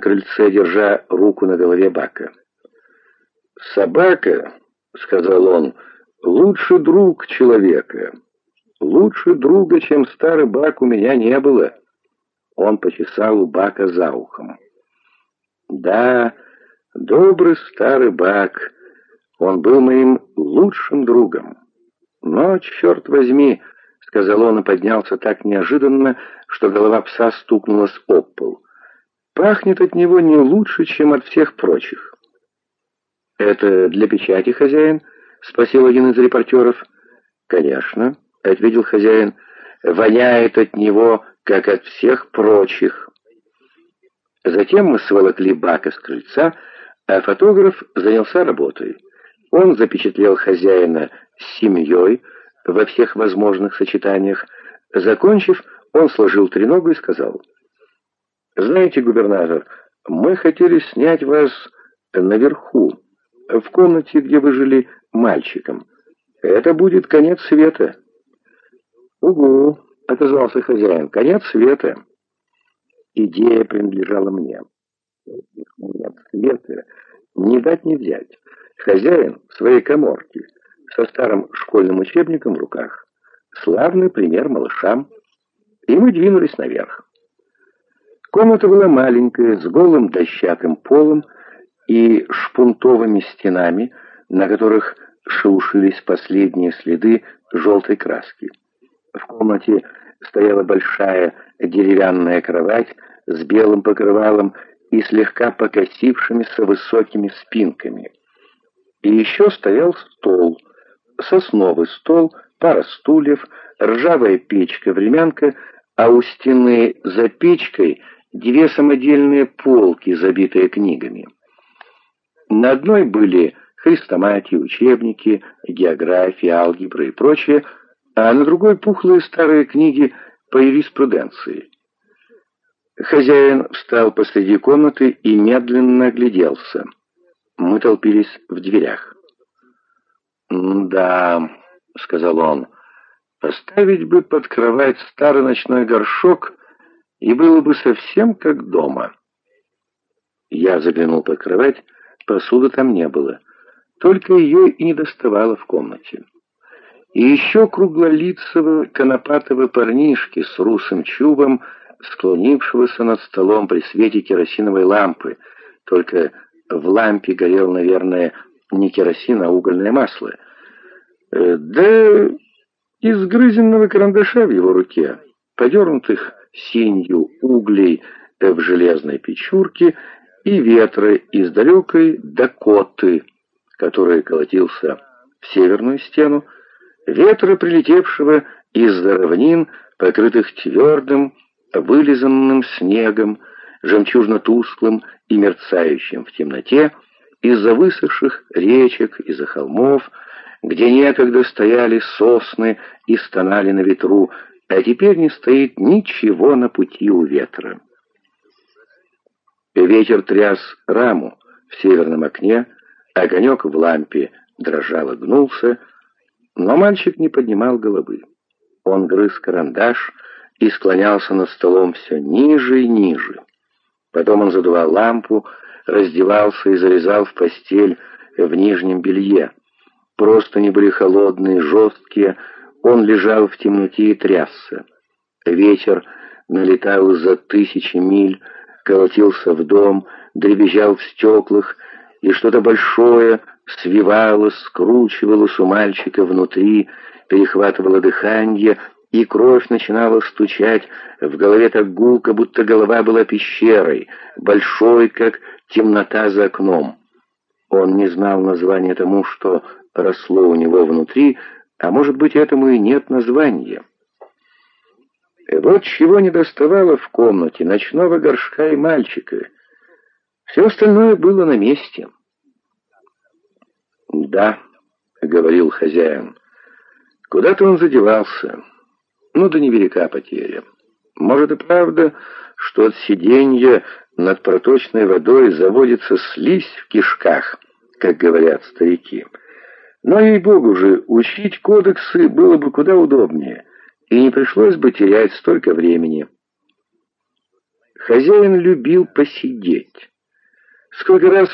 крыльце, держа руку на голове Бака. «Собака», — сказал он, — «лучший друг человека. Лучше друга, чем старый Бак, у меня не было». Он почесал у Бака за ухом. «Да, добрый старый Бак, он был моим лучшим другом. Но, черт возьми, — сказал он и поднялся так неожиданно, что голова пса стукнулась об пол. Пахнет от него не лучше, чем от всех прочих. «Это для печати, хозяин?» — спросил один из репортеров. «Конечно», — ответил хозяин. «Воняет от него, как от всех прочих». Затем мы сволокли Бака с крыльца, а фотограф занялся работой. Он запечатлел хозяина с семьей во всех возможных сочетаниях. Закончив, он сложил треногу и сказал — «Знаете, губернатор, мы хотели снять вас наверху, в комнате, где вы жили мальчиком. Это будет конец света». «Угу», — отозвался хозяин, — «конец света». Идея принадлежала мне. Нет, света не дать не взять. Хозяин в своей коморке, со старым школьным учебником в руках. Славный пример малышам. И мы двинулись наверх. Комната была маленькая, с голым дощатым полом и шпунтовыми стенами, на которых шелушились последние следы желтой краски. В комнате стояла большая деревянная кровать с белым покрывалом и слегка покосившимися высокими спинками. И еще стоял стол, сосновый стол, пара стульев, ржавая печка-времянка, а у стены за печкой — две самодельные полки, забитые книгами. На одной были хрестоматии, учебники, география, алгебра и прочее, а на другой пухлые старые книги по юриспруденции. Хозяин встал посреди комнаты и медленно огляделся. Мы толпились в дверях. «Да», — сказал он, — «поставить бы под кровать старый ночной горшок — и было бы совсем как дома. Я заглянул под кровать, посуды там не было, только ее и не доставало в комнате. И еще круглолицего конопатого парнишки с русым чубом, склонившегося над столом при свете керосиновой лампы, только в лампе горел, наверное, не керосин, а угольное масло. Э, да изгрызенного карандаша в его руке, подернутых синью углей в железной печурке и ветра из далекой Дакоты, который колотился в северную стену, ветра, прилетевшего из-за равнин, покрытых твердым, вылизанным снегом, жемчужно-тусклым и мерцающим в темноте, из-за высохших речек, из-за холмов, где некогда стояли сосны и стонали на ветру, а теперь не стоит ничего на пути у ветра. Ветер тряс раму в северном окне, огонек в лампе дрожал и гнулся, но мальчик не поднимал головы. Он грыз карандаш и склонялся над столом все ниже и ниже. Потом он задувал лампу, раздевался и залезал в постель в нижнем белье. Просто не были холодные, жесткие, он лежал в темноте и трясся. Ветер налетал за тысячи миль, колотился в дом, дребезжал в стеклах, и что-то большое свивалось, скручивалось у мальчика внутри, перехватывало дыхание, и кровь начинала стучать в голове так гулко, будто голова была пещерой, большой, как темнота за окном. Он не знал названия тому, что росло у него внутри, а может быть, этому и нет названия. И вот чего не доставало в комнате ночного горшка и мальчика. Все остальное было на месте. «Да», — говорил хозяин, — «куда-то он задевался. Ну да невелика потеря. Может и правда, что от сиденья над проточной водой заводится слизь в кишках, как говорят старики». Но, ей-богу же, учить кодексы было бы куда удобнее, и не пришлось бы терять столько времени. Хозяин любил посидеть. Сколько раз